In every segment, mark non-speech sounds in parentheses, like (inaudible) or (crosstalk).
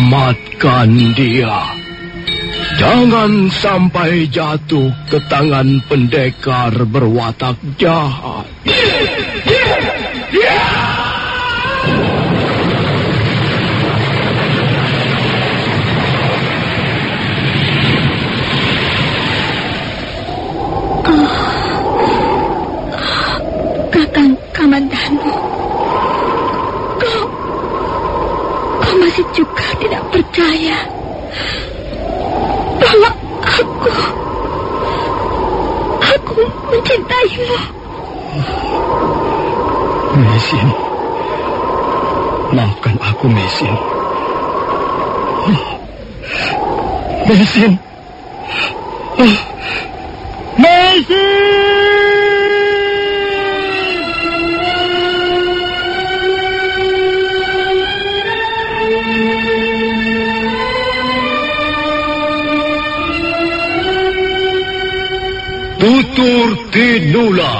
Selamatkan dia. Jangan sampai jatuh ke tangan pendekar berwatak jahat. Maafkan aku, Mesin. Mesin. Mesin! Tutur Tinula.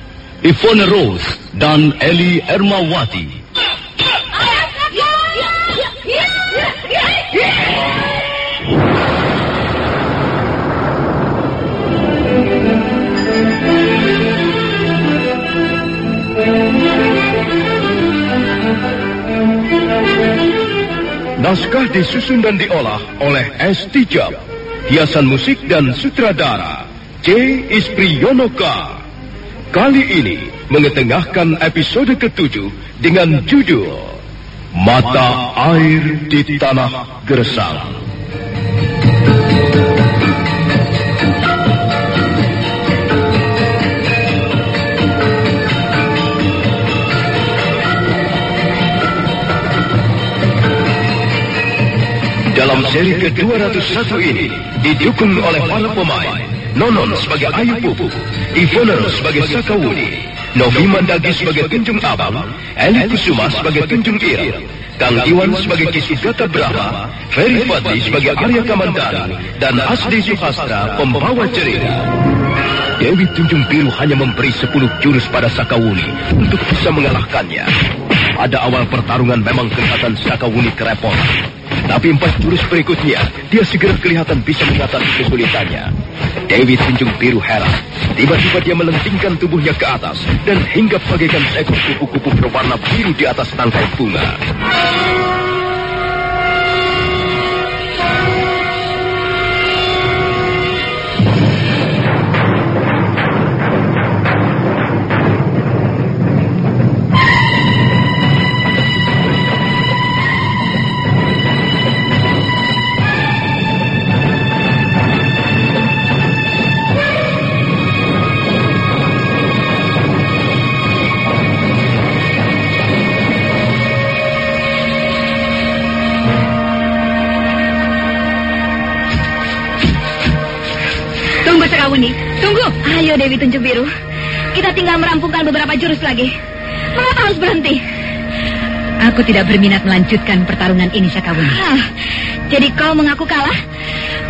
Ivone Rose, dan Eli Ermawati. Naskah disusun dan diolah oleh S. Tijab. Hiasan musik dan sutradara C. Ispriyonoka. Kali ini mengetengahkan episode ketujuh dengan judul Mata Air di Tanah Gersang. Dalam seri ke-201 ini didukung oleh para pemain Nonon sebagai Ayu Pupu, Ivoner sebagai Sakawuni, Novi Mandagi sebagai Tunjung Abang, Eli Kusuma sebagai Tunjung Ir, Kang Iwan sebagai Kisugata Brahma, Ferry Fadli sebagai Arya Kamandanu, dan Asdi Suhastra pembawa cerita. Dewi Tunjung Biru hanya memberi 10 jurus pada Sakawuni untuk bisa mengalahkannya. Pada awal pertarungan memang kelihatan Sakawuni kerepotan. Tapi empat jurus berikutnya, dia segera kelihatan bisa mengatasi kesulitannya. Dewi Tunjung Biru heran. Tiba-tiba dia melentingkan tubuhnya ke atas dan hinggap bagaikan seekor kupu-kupu berwarna biru di atas tangkai bunga. Ayo Dewi Tunjung Biru. Kita tinggal merampungkan beberapa jurus lagi. Mengapa harus berhenti? Aku tidak berminat melanjutkan pertarungan ini, Sakawuni. Ah, jadi kau mengaku kalah?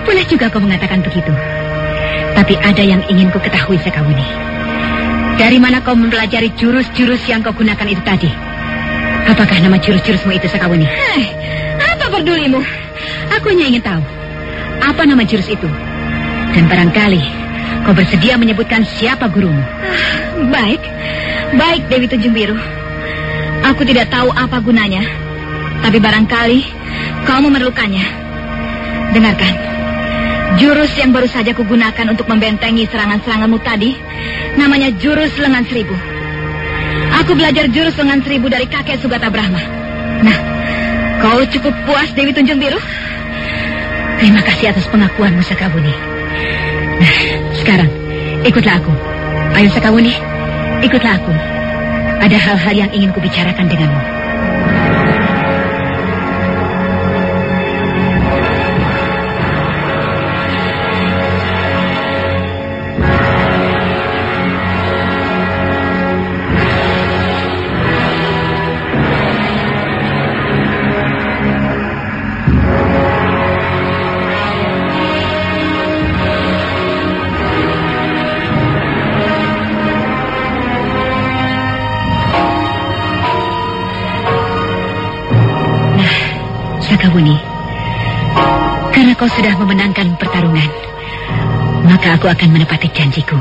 Boleh juga kau mengatakan begitu. Tapi ada yang ingin ku ketahui, Sakawuni. Dari mana kau mempelajari jurus-jurus yang kau gunakan itu tadi? Apakah nama jurus-jurusmu itu, Sakawuni? Hei, apa pedulimu? Aku hanya ingin tahu. Apa nama jurus itu? Dan barangkali kau bersedia menyebutkan siapa gurumu. Ah, baik, baik Dewi Tunjung Biru. Aku tidak tahu apa gunanya, tapi barangkali kau memerlukannya. Dengarkan, jurus yang baru saja kugunakan untuk membentengi serangan-seranganmu tadi, namanya jurus lengan seribu. Aku belajar jurus lengan seribu dari kakek Sugata Brahma. Nah, kau cukup puas Dewi Tunjung Biru? Terima kasih atas pengakuanmu, Sakabuni. Nah, sekarang ikutlah aku. Ayo Sakabuni, ikutlah aku. Ada hal-hal yang ingin kubicarakan denganmu. Kau sudah memenangkan pertarungan, maka aku akan menepati janjiku.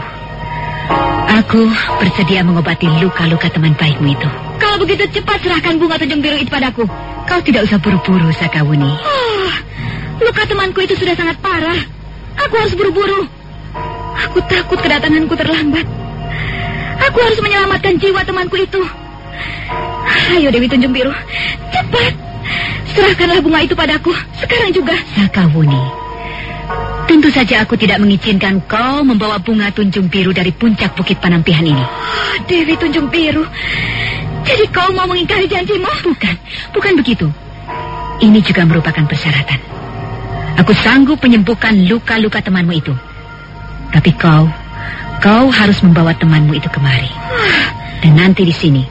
Aku bersedia mengobati luka-luka teman baikmu itu. Kalau begitu cepat serahkan bunga tunjung biru itu padaku. Kau tidak usah buru-buru, Sakawuni. Oh, luka temanku itu sudah sangat parah. Aku harus buru-buru. Aku takut kedatanganku terlambat. Aku harus menyelamatkan jiwa temanku itu. Ayo Dewi Tunjung Biru, cepat. Serahkanlah bunga itu padaku, sekarang juga. Sakawuni, tentu saja aku tidak mengizinkan kau membawa bunga tunjung biru dari puncak Bukit Panampihan ini. Oh, Dewi Tunjung Biru, jadi kau mau mengingkari janjimu? Bukan, bukan begitu. Ini juga merupakan persyaratan. Aku sanggup menyembuhkan luka-luka temanmu itu. Tapi kau, kau harus membawa temanmu itu kemari. Dan nanti di sini,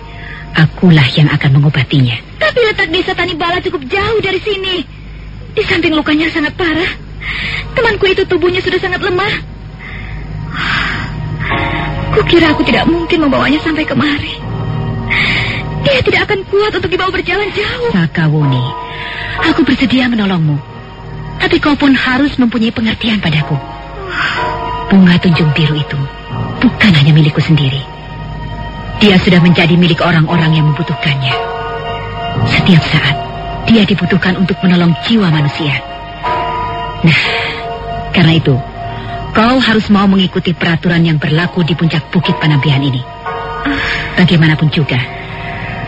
akulah yang akan mengobatinya. Tapi letak desa Tanibala cukup jauh dari sini. Di samping lukanya sangat parah. Temanku itu tubuhnya sudah sangat lemah. Kukira aku tidak mungkin membawanya sampai kemari. Dia tidak akan kuat untuk dibawa berjalan jauh. Sakawuni, aku bersedia menolongmu. Tapi kau pun harus mempunyai pengertian padaku. Bunga tunjung biru itu bukan hanya milikku sendiri. Dia sudah menjadi milik orang-orang yang membutuhkannya. Setiap saat, dia dibutuhkan untuk menolong jiwa manusia. Nah, karena itu, kau harus mau mengikuti peraturan yang berlaku di puncak Bukit Panampihan ini. Bagaimanapun juga,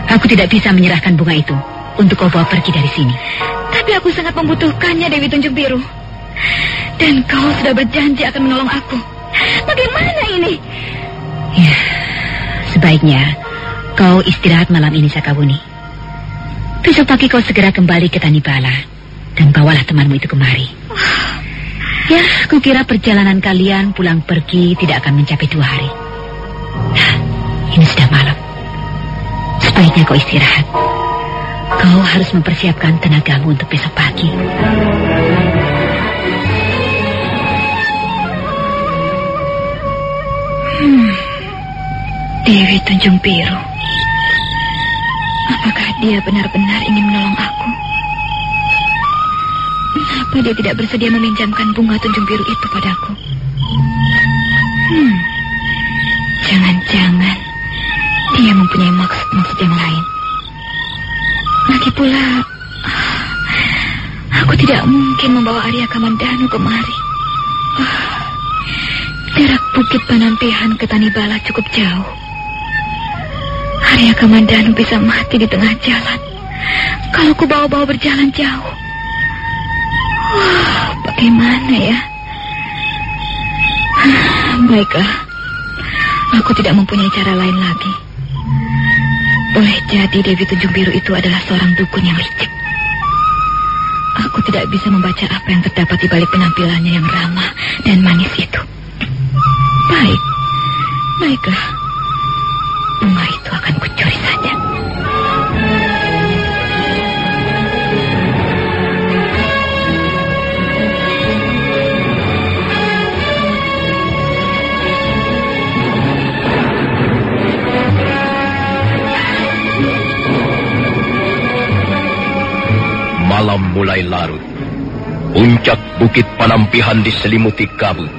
aku tidak bisa menyerahkan bunga itu untuk kau bawa pergi dari sini. Tapi aku sangat membutuhkannya, Dewi Tunjung Biru. Dan kau sudah berjanji akan menolong aku. Bagaimana ini? Ya, sebaiknya kau istirahat malam ini, Sakawuni. Besok pagi kau segera kembali ke Tanibala dan bawalah temanmu itu kemari. Ya, kukira perjalanan kalian pulang pergi tidak akan mencapai dua hari. Nah, ini sudah malam. Sebaiknya kau istirahat. Kau harus mempersiapkan tenagamu untuk besok pagi. Hmm. Dewi Tunjung Biru. Apakah dia benar-benar ingin menolong aku? Kenapa dia tidak bersedia meminjamkan bunga Tunjung Biru itu padaku? Hmm. Jangan-jangan dia mempunyai maksud-maksud yang lain. Lagi pula, aku tidak mungkin membawa Arya Kamandanu kemari. Jarak Bukit Panampihan ke Tanibala cukup jauh. Arya Kamandanu bisa mati di tengah jalan. Kalau ku bawa-bawa berjalan jauh. Wah, bagaimana ya? Baiklah. Aku tidak mempunyai cara lain lagi. Boleh jadi Dewi Tunjung Biru itu adalah seorang dukun yang licik. Aku tidak bisa membaca apa yang terdapat di balik penampilannya yang ramah dan manis itu. Baik, baiklah akan kucuri saja. Malam mulai larut. Puncak bukit Panampihan diselimuti kabut.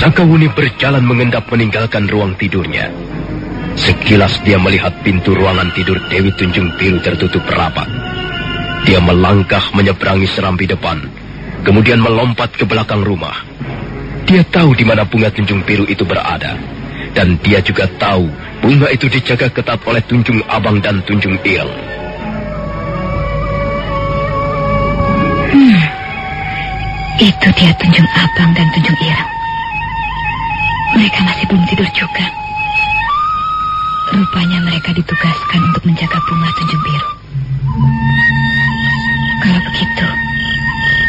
Sakawuni berjalan mengendap meninggalkan ruang tidurnya. Sekilas dia melihat pintu ruangan tidur Dewi Tunjung Biru tertutup rapat. Dia melangkah menyeberangi serambi depan, kemudian melompat ke belakang rumah. Dia tahu di mana bunga Tunjung Biru itu berada. Dan dia juga tahu bunga itu dijaga ketat oleh Tunjung Abang dan Tunjung Il. Hmm, itu dia Tunjung Abang dan Tunjung Irang. Mereka masih belum tidur juga. Rupanya mereka ditugaskan untuk menjaga bunga Tunjung Biru. Kalau begitu,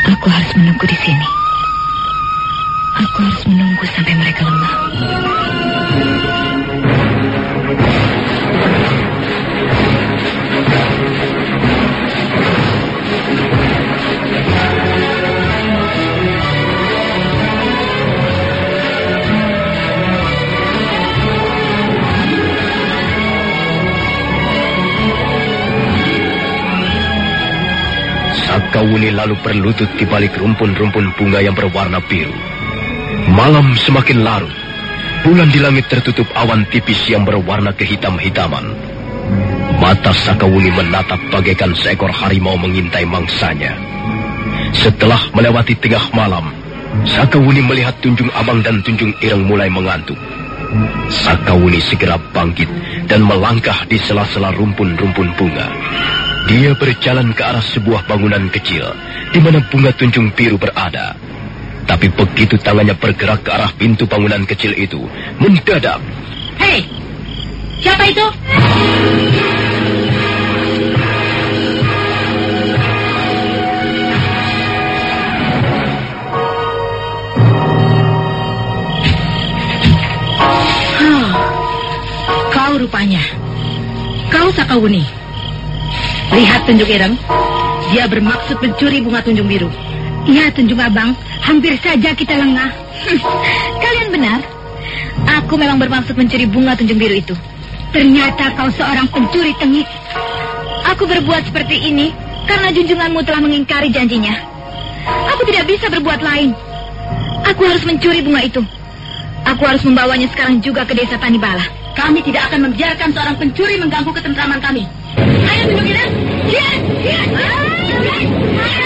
aku harus menunggu di sini. Aku harus menunggu sampai mereka lemah. Sakawuni lalu berlutut di balik rumpun-rumpun bunga yang berwarna biru. Malam semakin larut. Bulan di langit tertutup awan tipis yang berwarna kehitam-hitaman. Mata Sakawuni menatap bagaikan seekor harimau mengintai mangsanya. Setelah melewati tengah malam, Sakawuni melihat Tunjung Abang dan Tunjung Ireng mulai mengantuk. Sakawuni segera bangkit dan melangkah di sela-sela rumpun-rumpun bunga. Dia berjalan ke arah sebuah bangunan kecil di mana bunga tunjung biru berada. Tapi begitu tangannya bergerak ke arah pintu bangunan kecil itu, mendadak. Hei, siapa itu? Kau rupanya. Kau Sakawuni. Lihat Tunjung Ireng. Dia bermaksud mencuri bunga Tunjung Biru. Ya, Tunjung Abang. Hampir saja kita lengah. Kalian benar. Aku memang bermaksud mencuri bunga Tunjung Biru itu. Ternyata kau seorang pencuri tengik. Aku berbuat seperti ini karena junjunganmu telah mengingkari janjinya. Aku tidak bisa berbuat lain. Aku harus mencuri bunga itu. Aku harus membawanya sekarang juga ke desa Tanibala. Kami tidak akan membiarkan seorang pencuri mengganggu ketentraman kami. Ayo Tunjung Ireng. Ya, ya. Dia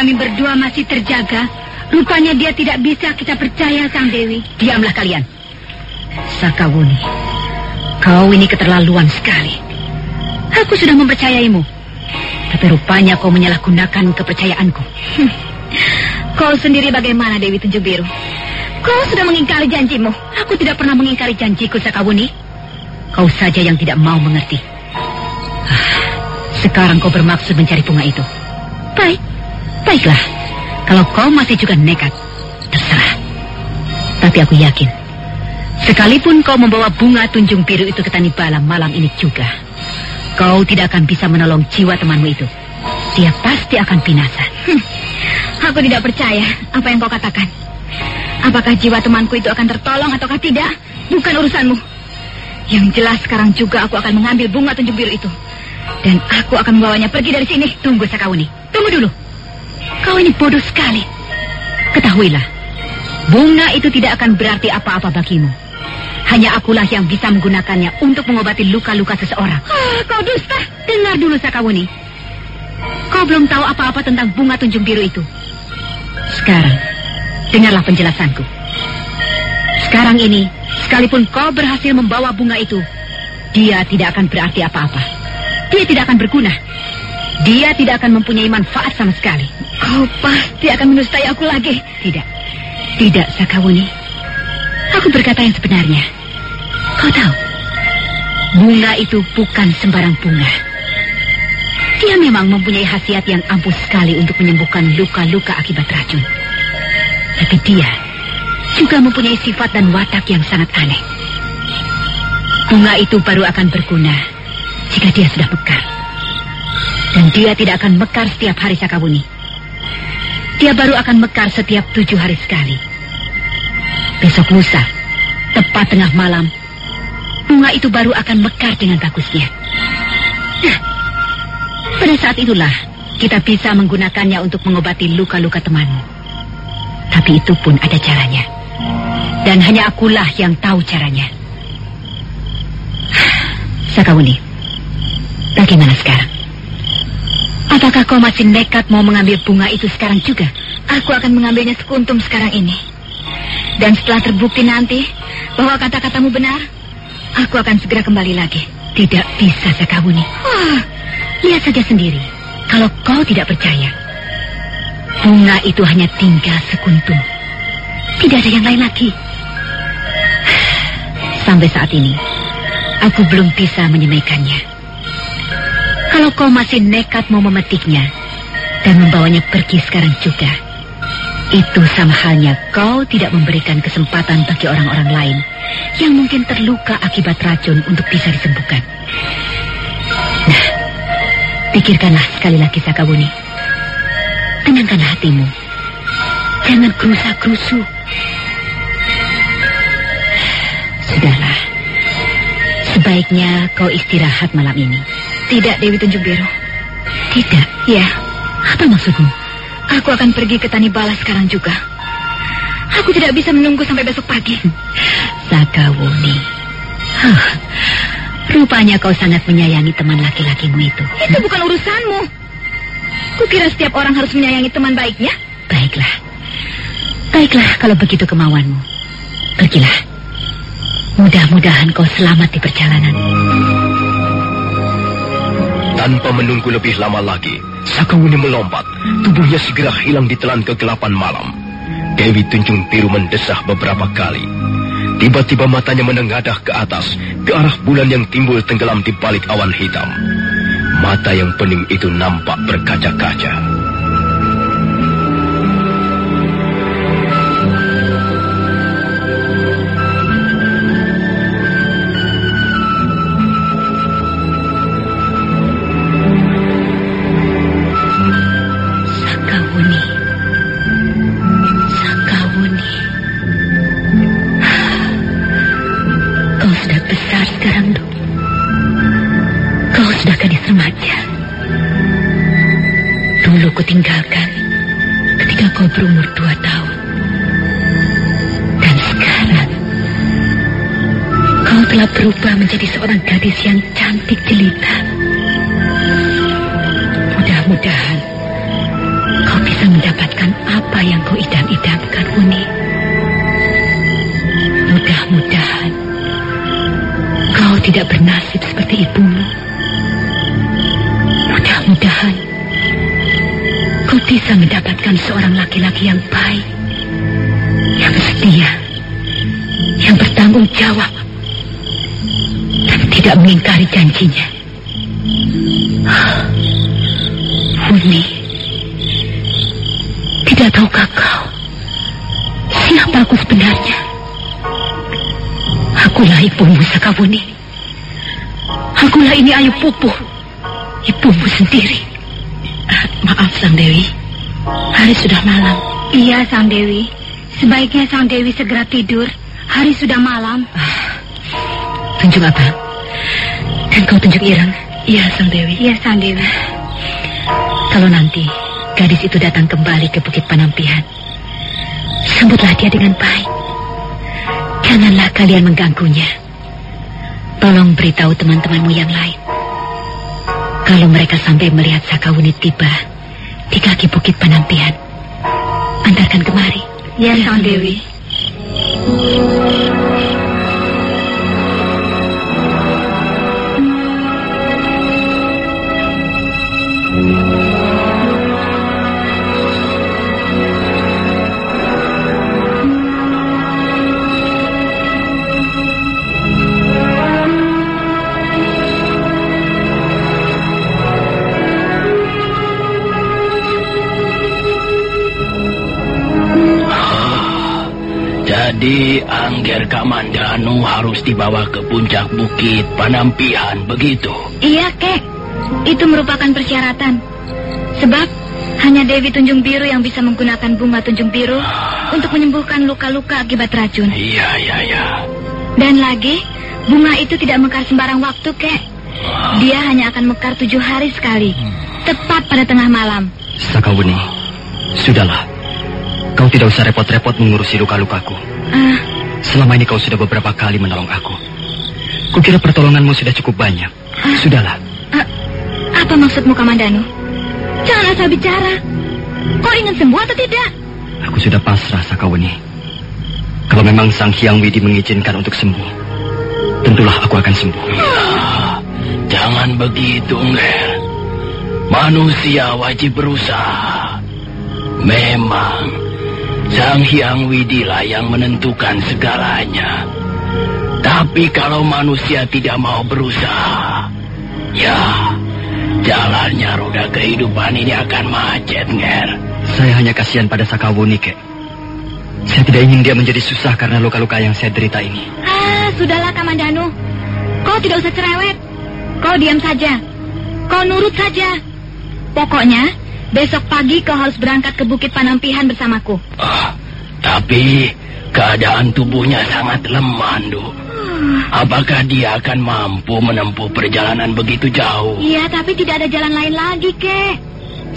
kami berdua masih terjaga. Rupanya dia tidak bisa kita percaya, Sang Dewi. Diamlah kalian. Sakawuni, kau ini keterlaluan sekali. Aku sudah mempercayaimu. Tapi rupanya kau menyalahgunakan kepercayaanku. Kau sendiri bagaimana, Dewi Tunjung Biru? Kau sudah mengingkari janjimu. Aku tidak pernah mengingkari janjiku, Sakawuni. Kau saja yang tidak mau mengerti. Ah, Sekarang kau bermaksud mencari bunga itu. Baik, baiklah. Kalau kau masih juga nekat, terserah. Tapi aku yakin, sekalipun kau membawa bunga tunjung biru itu ke Tanibala malam ini juga, kau tidak akan bisa menolong jiwa temanmu itu. Dia pasti akan binasa. Hmm, Aku tidak percaya apa yang kau katakan. Apakah jiwa temanku itu akan tertolong ataukah tidak? Bukan urusanmu. Yang jelas sekarang juga aku akan mengambil bunga tunjung biru itu. Dan aku akan membawanya pergi dari sini. Tunggu Sakawuni, tunggu dulu. Kau ini bodoh sekali. Ketahuilah, bunga itu tidak akan berarti apa-apa bagimu. Hanya akulah yang bisa menggunakannya untuk mengobati luka-luka seseorang. Ah, kau dusta. Dengar dulu Sakawuni. Kau belum tahu apa-apa tentang bunga tunjung biru itu. Sekarang, dengarlah penjelasanku. Sekarang ini, sekalipun kau berhasil membawa bunga itu, dia tidak akan berarti apa-apa. Dia tidak akan berguna. Dia tidak akan mempunyai manfaat sama sekali. Kau pasti akan menustai aku lagi. Tidak. Tidak, Sakawuni. Aku berkata yang sebenarnya. Kau tahu, bunga itu bukan sembarang bunga. Dia memang mempunyai khasiat yang ampuh sekali untuk menyembuhkan luka-luka akibat racun. Tapi dia juga mempunyai sifat dan watak yang sangat aneh. Bunga itu baru akan berguna jika dia sudah mekar. Dan dia tidak akan mekar setiap hari Sakabuni. Dia baru akan mekar setiap tujuh hari sekali. Besok lusa, tepat tengah malam, bunga itu baru akan mekar dengan bagusnya. Nah, pada saat itulah kita bisa menggunakannya untuk mengobati luka-luka temanmu. Tapi itu pun ada caranya. Dan hanya akulah yang tahu caranya. (sighs) Sakawuni, bagaimana sekarang? Apakah kau masih nekat mau mengambil bunga itu sekarang juga? Aku akan mengambilnya sekuntum sekarang ini. Dan setelah terbukti nanti bahwa kata-katamu benar, aku akan segera kembali lagi. Tidak bisa, Sakawuni. Wah, lihat saja sendiri. Kalau kau tidak percaya, bunga itu hanya tinggal sekuntum. Tidak ada yang lain lagi. (sighs) Sampai saat ini, aku belum bisa menyemaikannya. Kalau kau masih nekat mau memetiknya dan membawanya pergi sekarang juga, itu sama halnya kau tidak memberikan kesempatan bagi orang-orang lain yang mungkin terluka akibat racun untuk bisa disembuhkan. Nah, pikirkanlah sekali lagi Sakabuni. Tenangkanlah hatimu. Jangan kerusa-kerusu. Sudahlah. Sebaiknya kau istirahat malam ini. Tidak, Dewi Tunjung Biru. Tidak? Ya. Apa maksudmu? Aku akan pergi ke Tani Bala sekarang juga. Aku tidak bisa menunggu sampai besok pagi. Sakawuni. Huh, rupanya kau sangat menyayangi teman laki-lakimu itu. Itu bukan urusanmu. Kukira setiap orang harus menyayangi teman baiknya. Baiklah. Baiklah kalau begitu kemauanmu. Pergilah. Mudah-mudahan kau selamat di perjalanan. Tanpa menunggu lebih lama lagi, Sakawuni melompat. Tubuhnya segera hilang di telan kegelapan malam. Dewi Tunjung Biru mendesah beberapa kali. Tiba-tiba matanya menengadah ke atas, ke arah bulan yang timbul tenggelam di balik awan hitam. Mata yang pening itu nampak berkaca-kaca. Berubah menjadi seorang gadis yang cantik jelita. Mudah-mudahan kau bisa mendapatkan apa yang kau idam-idamkan, Uni. Mudah-mudahan kau tidak bernasib seperti ibumu. Mudah-mudahan kau bisa mendapatkan seorang laki-laki yang baik, yang setia, yang bertanggung jawab, tidak mengingkari janjinya. Uni, tidak tahukah kau siapa aku sebenarnya? Akulah ibumu Sakawuni. Akulah ini Ayu Pupuh, ibumu sendiri. Ah, maaf Sang Dewi, hari sudah malam. Iya, Sang Dewi. Sebaiknya Sang Dewi segera tidur. Hari sudah malam. Tunjuk apa? Dan kau tunjuk Ireng? Iya, Sang Dewi. Iya, Sang Dewi. Kalau nanti gadis itu datang kembali ke Bukit Panampihan, sambutlah dia dengan baik. Janganlah kalian mengganggunya. Tolong beritahu teman-temanmu yang lain. Kalau mereka sampai melihat Sakawuni tiba di kaki Bukit Panampihan, antarkan kemari. Ya, Sang Dewi. Jadi Angger Kamandanu harus dibawa ke puncak bukit Panampihan, begitu? Iya, Kek. Itu merupakan persyaratan. Sebab hanya Dewi Tunjung Biru yang bisa menggunakan bunga Tunjung Biru untuk menyembuhkan luka-luka akibat racun. Iya, iya, iya. Dan lagi, bunga itu tidak mekar sembarang waktu, Kek. Dia hanya akan mekar tujuh hari sekali, tepat pada tengah malam. Sakawuni, sudahlah. Kau tidak usah repot-repot mengurusi luka-lukaku. Ah, Selama ini kau sudah beberapa kali menolong aku. Kukira pertolonganmu sudah cukup banyak. Sudahlah. ah, apa maksudmu, Kamandanu? Jangan asal bicara. Kau ingin sembuh atau tidak? Aku sudah pasrah, Sakawuni. Kalau memang Sang Hyang Widi mengizinkan untuk sembuh, tentulah aku akan sembuh. Jangan begitu, Ngger. Manusia wajib berusaha. Memang, Sang Hyang Widilah yang menentukan segalanya. Tapi kalau manusia tidak mau berusaha, ya, jalannya roda kehidupan ini akan macet, Nger. Saya hanya kasihan pada Sakawuni, Kek. Saya tidak ingin dia menjadi susah karena luka-luka yang saya derita ini. Ah, sudahlah, Kamandanu. Kau tidak usah cerewet. Kau diam saja. Kau nurut saja. Pokoknya, besok pagi kau harus berangkat ke Bukit Panampihan bersamaku. Ah, tapi keadaan tubuhnya sangat lemah, Ndu. Apakah dia akan mampu menempuh perjalanan begitu jauh? Iya, tapi tidak ada jalan lain lagi, Kek.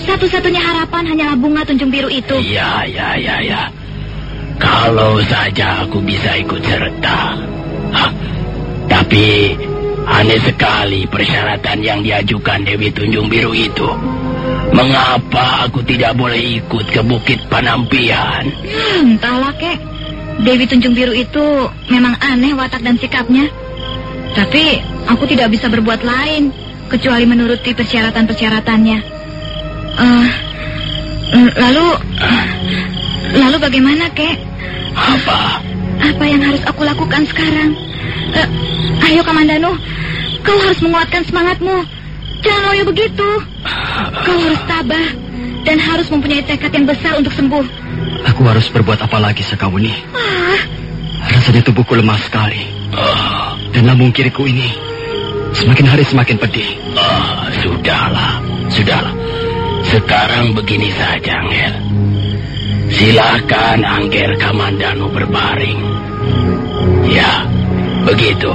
Satu-satunya harapan hanyalah bunga tunjung biru itu. Ya, ya, ya, ya. Kalau saja aku bisa ikut serta. Hah, tapi aneh sekali persyaratan yang diajukan Dewi Tunjung Biru itu. Mengapa aku tidak boleh ikut ke Bukit Panampian? Hmm, entahlah, Kek. Dewi Tunjung Biru itu memang aneh watak dan sikapnya. Tapi aku tidak bisa berbuat lain kecuali menuruti persyaratan-persyaratannya. Eh, lalu, lalu bagaimana, Kek? Apa? Apa yang harus aku lakukan sekarang? Eh, ayo, Kamandanu, kau harus menguatkan semangatmu. Jangan loyo begitu. Kau harus tabah dan harus mempunyai tekad yang besar untuk sembuh. Aku harus berbuat apa lagi, Sakawuni? Ah, Rasanya tubuhku lemah sekali. Ah, Dan lambung kiriku ini semakin hari semakin pedih. ah, sudahlah, sudahlah. Sekarang begini saja, Angger. Silakan Angger Kamandanu berbaring. Ya, begitu.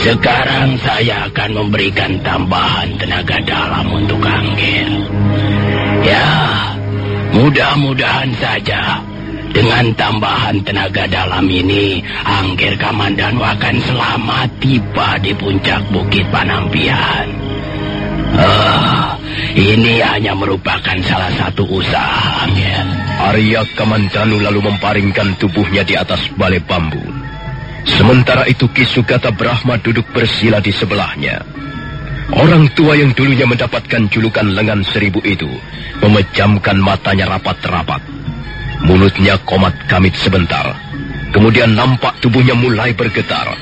Sekarang saya akan memberikan tambahan tenaga dalam untuk Angger. Ya, mudah-mudahan saja dengan tambahan tenaga dalam ini, Angger Kamandanu akan selamat tiba di puncak Bukit Panampian. Ah, ini hanya merupakan salah satu usaha, Angger. Arya Kamandanu lalu memparingkan tubuhnya di atas balai bambu. Sementara itu Kisugata Brahma duduk bersila di sebelahnya. Orang tua yang dulunya mendapatkan julukan lengan seribu itu memejamkan matanya rapat-rapat. Mulutnya komat kamit sebentar. Kemudian nampak tubuhnya mulai bergetar.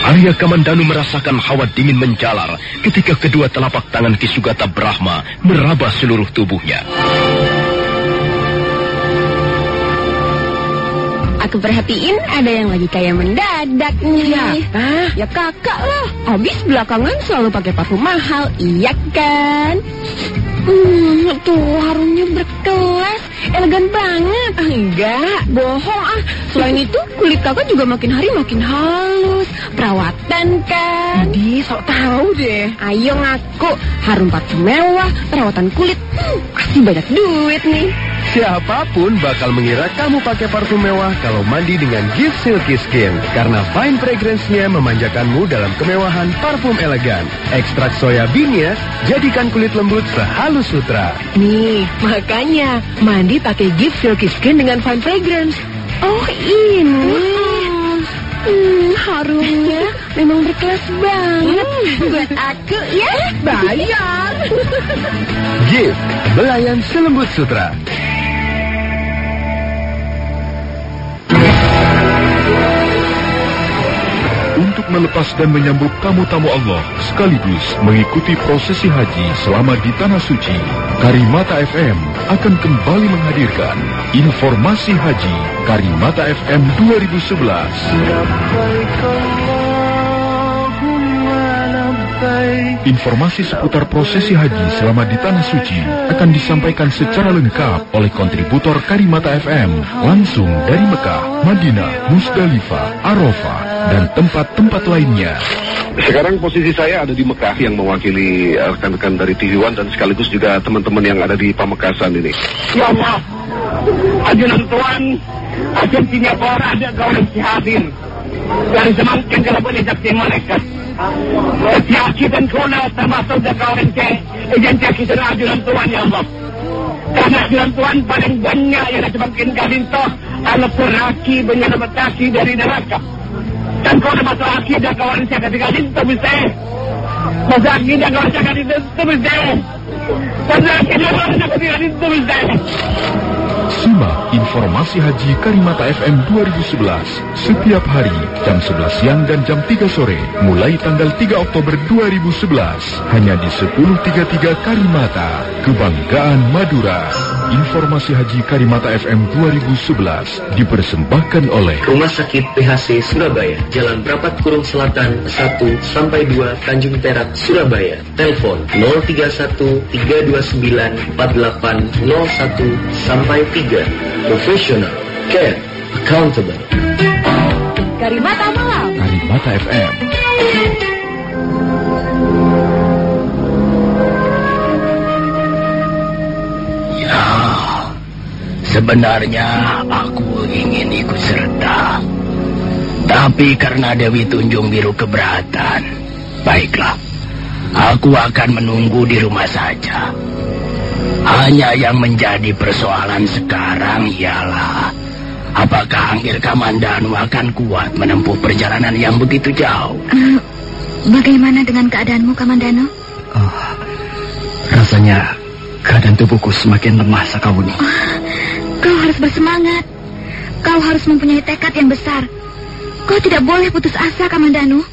Arya Kamandanu merasakan hawa dingin menjalar ketika kedua telapak tangan Kisugata Brahma meraba seluruh tubuhnya. Aku perhatiin ada yang lagi kayak mendadak nih. Siapa? Ya kakak lah. Habis belakangan selalu pakai parfum mahal, iya kan? Hmm, tuh harumnya berkelas, elegan banget. Ah, enggak, Bohong ah. Selain itu kulit kakak juga makin hari makin halus. Perawatan kan? di sok tahu deh. Ayo ngaku, harum parfum mewah, perawatan kulit. Hmm, pasti banyak duit nih. Siapa pun bakal mengira kamu pakai parfum mewah kalau mandi dengan Gift Silky Skin. Karena fine fragrance-nya memanjakanmu dalam kemewahan parfum elegan. Ekstrak soya bean-nya jadikan kulit lembut sehalus sutra. Nih, makanya mandi pakai Gift Silky Skin dengan fine fragrance. Oh, ini. Hmm, harumnya (laughs) memang berkelas banget. Buat aku ya, bayar. Gift, belayan selembut sutra. Untuk melepas dan menyambut tamu-tamu Allah sekaligus mengikuti prosesi haji selama di Tanah Suci. Karimata FM akan kembali menghadirkan informasi haji Karimata FM 2011. Informasi seputar prosesi haji selama di Tanah Suci akan disampaikan secara lengkap oleh kontributor Karimata FM langsung dari Mekah, Madinah, Musdalifah, Arafah, dan tempat-tempat lainnya. Sekarang posisi saya ada di Mekah yang mewakili eh, rekan-rekan dari TV One dan sekaligus juga teman-teman yang ada di Pamekasan ini. Ya Allah, ajunan Tuhan, ajunan punya orang ada kau hadir. Dan semakin kalau boleh saksi malaikat. Siaki dan kuna termasuk dan kawan cek. Ejen siaki dan ajunan Tuhan ya Allah. Karena ajunan Tuhan paling banyak yang semakin kali toh. Allah peraki menyelamatasi dari neraka. Kau ada masuk akidah kawan saya ketika itu bisa. Masuk akidah kawan saya ketika itu bisa. Masuk akidah kawan saya ketika itu bisa. Simak informasi haji Karimata FM 2011 setiap hari jam 11 siang dan jam 3 sore mulai tanggal 3 Oktober 2011 hanya di 1033 Karimata Kebanggaan Madura. Informasi Haji Karimata FM 2011 dipersembahkan oleh Rumah Sakit PHC Surabaya, Jalan Brapat Kurung Selatan 1 sampai 2 Tanjung Perak, Surabaya. Telepon 031 329 4801 sampai 3. Professional, care, accountable. Karimata Malam. Karimata FM. Sebenarnya aku ingin ikut serta. Tapi karena Dewi Tunjung Biru keberatan, baiklah, aku akan menunggu di rumah saja. Hanya yang menjadi persoalan sekarang ialah apakah Anggir Kamandanu akan kuat menempuh perjalanan yang begitu jauh. Uh, bagaimana dengan keadaanmu, Kamandano? Oh, rasanya keadaan tubuhku semakin lemah, Sakawuni. Oh, kau harus bersemangat. Kau harus mempunyai tekad yang besar. Kau tidak boleh putus asa, Kamandanu.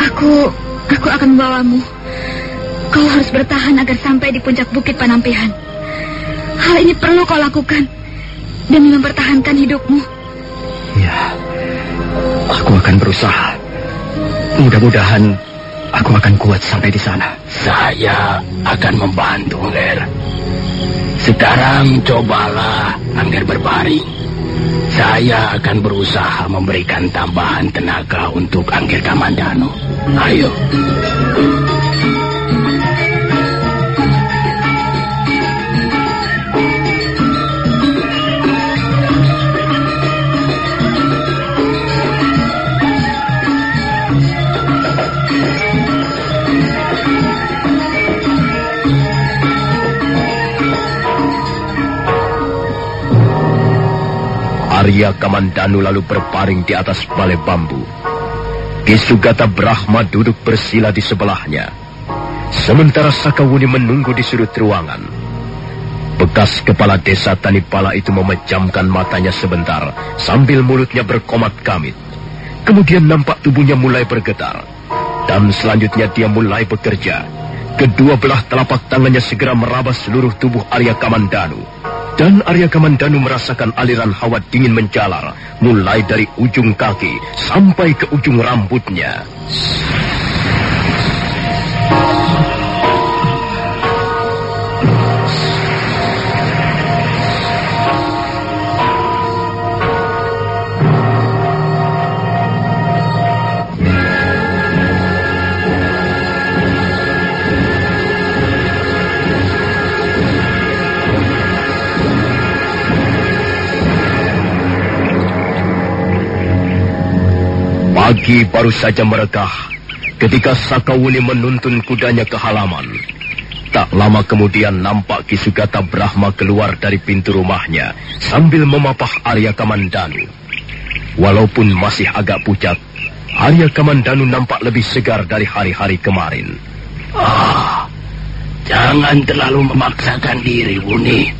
Aku, aku akan membawamu. Kau harus bertahan agar sampai di puncak bukit Panampihan. Hal ini perlu kau lakukan demi mempertahankan hidupmu. Ya, aku akan berusaha. Mudah-mudahan aku akan kuat sampai di sana. Saya akan membantu, Angger. Sekarang cobalah Angger berbaring. Saya akan berusaha memberikan tambahan tenaga untuk Angger Kamandano. Ayo. Arya Kamandanu lalu berbaring di atas balai bambu. Kisugata Brahma duduk bersila di sebelahnya. Sementara Sakawuni menunggu di sudut ruangan. Bekas kepala desa Tanipala itu memejamkan matanya sebentar sambil mulutnya berkomat kamit. Kemudian nampak tubuhnya mulai bergetar. Dan selanjutnya dia mulai bekerja. Kedua belah telapak tangannya segera meraba seluruh tubuh Arya Kamandanu. Dan Arya Kamandanu merasakan aliran hawa dingin menjalar, mulai dari ujung kaki sampai ke ujung rambutnya. Pagi baru saja merekah ketika Sakawuni menuntun kudanya ke halaman. Tak lama kemudian nampak Kisugata Brahma keluar dari pintu rumahnya sambil memapah Arya Kamandanu. Walaupun masih agak pucat, Arya Kamandanu nampak lebih segar dari hari-hari kemarin. Ah, jangan terlalu memaksakan diri, Wuni.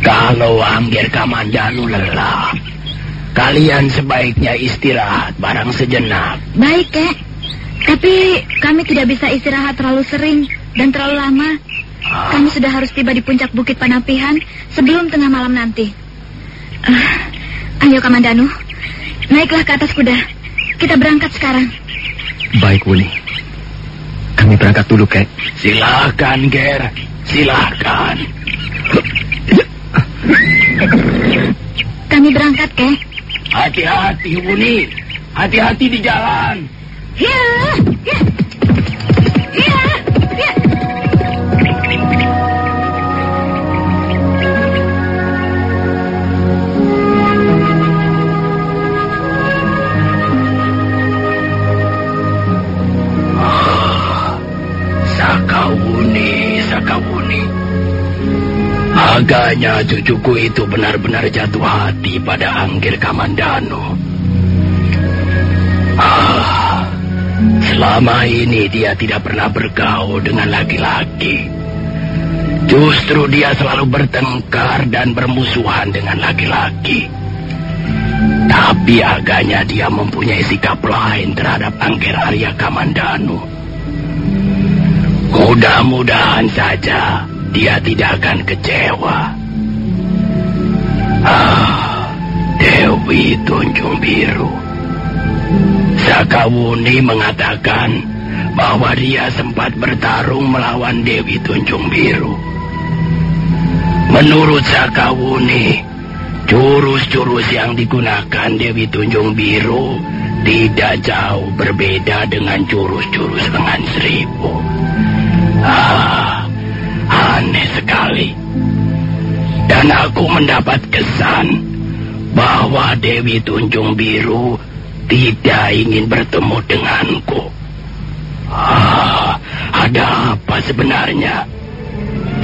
Kalau Angger Kamandanu lelah, kalian sebaiknya istirahat barang sejenak. Baik, Kek. Tapi kami tidak bisa istirahat terlalu sering dan terlalu lama. Kami sudah harus tiba di puncak Bukit Panapihan sebelum tengah malam nanti. Uh, ayo, Kamandanu. Naiklah ke atas kuda. Kita berangkat sekarang. Baik, Wuni. Kami berangkat dulu, Kek. Silakan, Ger. Silakan. Kami berangkat, Kek. Hati-hati, Wuni. Hati-hati di jalan. Ya. Ya, ya. Agaknya cucuku itu benar-benar jatuh hati pada Anggir Kamandano. Ah, selama ini dia tidak pernah bergaul dengan laki-laki. Justru dia selalu bertengkar dan bermusuhan dengan laki-laki. Tapi agaknya dia mempunyai sikap lain terhadap Angger Arya Kamandanu. Mudah-mudahan saja dia tidak akan kecewa. Ah, Dewi Tunjung Biru. Sakawuni mengatakan bahwa dia sempat bertarung melawan Dewi Tunjung Biru. Menurut Sakawuni, jurus-jurus yang digunakan Dewi Tunjung Biru tidak jauh berbeda dengan jurus-jurus lengan seribu. Ah, aneh sekali. Dan aku mendapat kesan bahwa Dewi Tunjung Biru tidak ingin bertemu denganku. Ah, ada apa sebenarnya?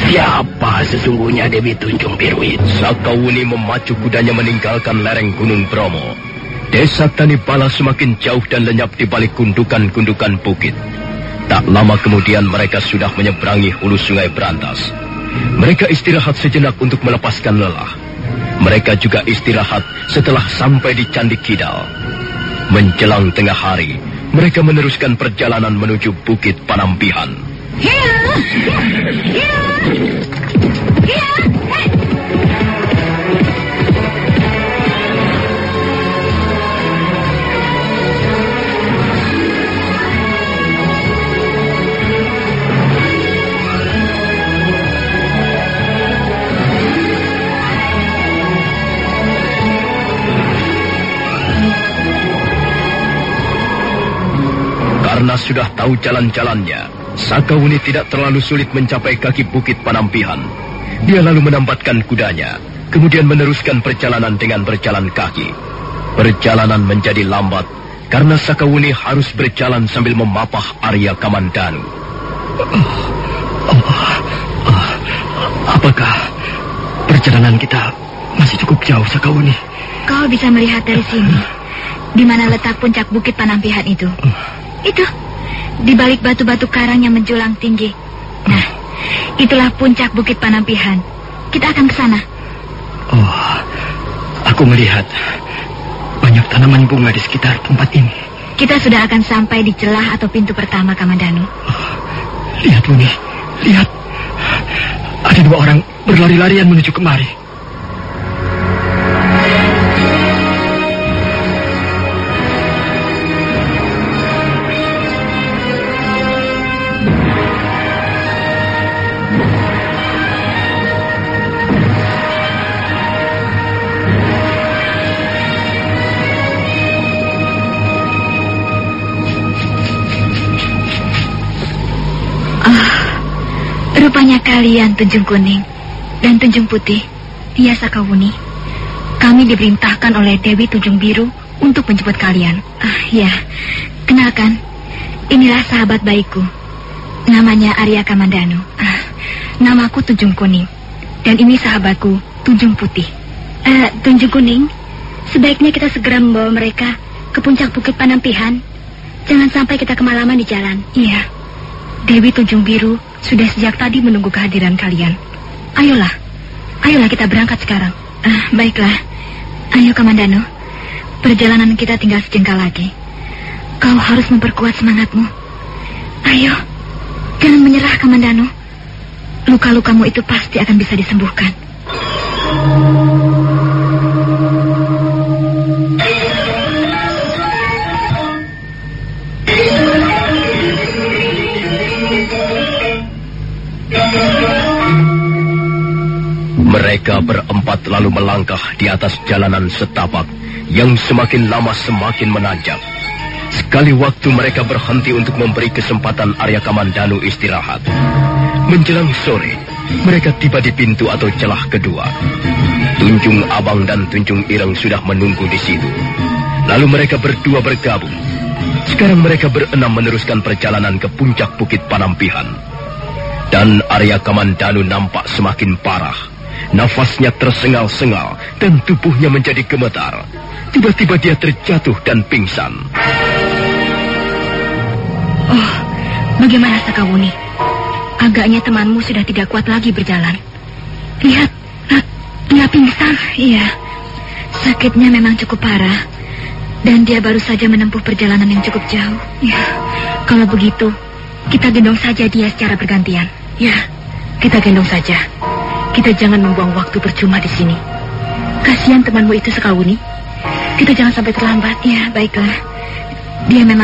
Siapa sesungguhnya Dewi Tunjung Biru itu? Sakawuni memacu kudanya meninggalkan lereng Gunung Bromo. Desa Tanibala semakin jauh dan lenyap di balik gundukan-gundukan bukit. Tak lama kemudian mereka sudah menyeberangi hulu sungai Berantas. Mereka istirahat sejenak untuk melepaskan lelah. Mereka juga istirahat setelah sampai di Candi Kidal. Menjelang tengah hari, mereka meneruskan perjalanan menuju Bukit Panampihan. Karena sudah tahu jalan-jalannya, Sakawuni tidak terlalu sulit mencapai kaki bukit Panampihan. Dia lalu menambatkan kudanya, kemudian meneruskan perjalanan dengan berjalan kaki. Perjalanan menjadi lambat karena Sakawuni harus berjalan sambil memapah Arya Kamandanu. Apakah perjalanan kita masih cukup jauh, Sakawuni? Kau bisa melihat dari sini, di mana letak puncak bukit Panampihan itu. Itu, di balik batu-batu karang yang menjulang tinggi. Nah, itulah puncak bukit Panampihan. Kita akan ke sana. Oh, aku melihat banyak tanaman bunga di sekitar tempat ini. Kita sudah akan sampai di celah atau pintu pertama, Kamandanu. Lihat, Wuni. Lihat. Ada dua orang berlari-larian menuju kemari. Rupanya kalian Tunjung Kuning dan Tunjung Putih, iya Sakawuni. Kami diperintahkan oleh Dewi Tunjung Biru untuk menjemput kalian. Ah, ya. Kenalkan, inilah sahabat baikku. Namanya Arya Kamandano. Ah, namaku Tunjung Kuning. Dan ini sahabatku, Tunjung Putih. Eh, Tunjung Kuning, sebaiknya kita segera membawa mereka ke puncak Bukit Panampihan. Jangan sampai kita kemalaman di jalan. Iya. Dewi Tunjung Biru sudah sejak tadi menunggu kehadiran kalian. Ayolah, ayolah kita berangkat sekarang. Ah, baiklah. Ayo Kamandano, perjalanan kita tinggal sejengkal lagi. Kau harus memperkuat semangatmu. Ayo, jangan menyerah Kamandano. Luka-lukamu itu pasti akan bisa disembuhkan. Mereka berempat lalu melangkah di atas jalanan setapak yang semakin lama semakin menanjak. Sekali waktu mereka berhenti untuk memberi kesempatan Arya Kamandanu istirahat. Menjelang sore, mereka tiba di pintu atau celah kedua. Tunjung Abang dan Tunjung Ireng sudah menunggu di situ. Lalu mereka berdua bergabung. Sekarang mereka berenam meneruskan perjalanan ke puncak Bukit Panampihan. Dan Arya Kamandanu nampak semakin parah. Nafasnya tersengal-sengal dan tubuhnya menjadi gemetar. Tiba-tiba dia terjatuh dan pingsan. Oh, bagaimana Sakawuni? Agaknya temanmu sudah tidak kuat lagi berjalan. Lihat, ah, dia pingsan. Iya, sakitnya memang cukup parah. Dan dia baru saja menempuh perjalanan yang cukup jauh. Ya, kalau begitu, kita gendong saja dia secara bergantian. Ya, kita gendong saja. Kita jangan membuang waktu percuma di sini. Kasihan temanmu itu Sekawuni. Kita jangan sampai terlambat. Ya, baiklah. Dia memang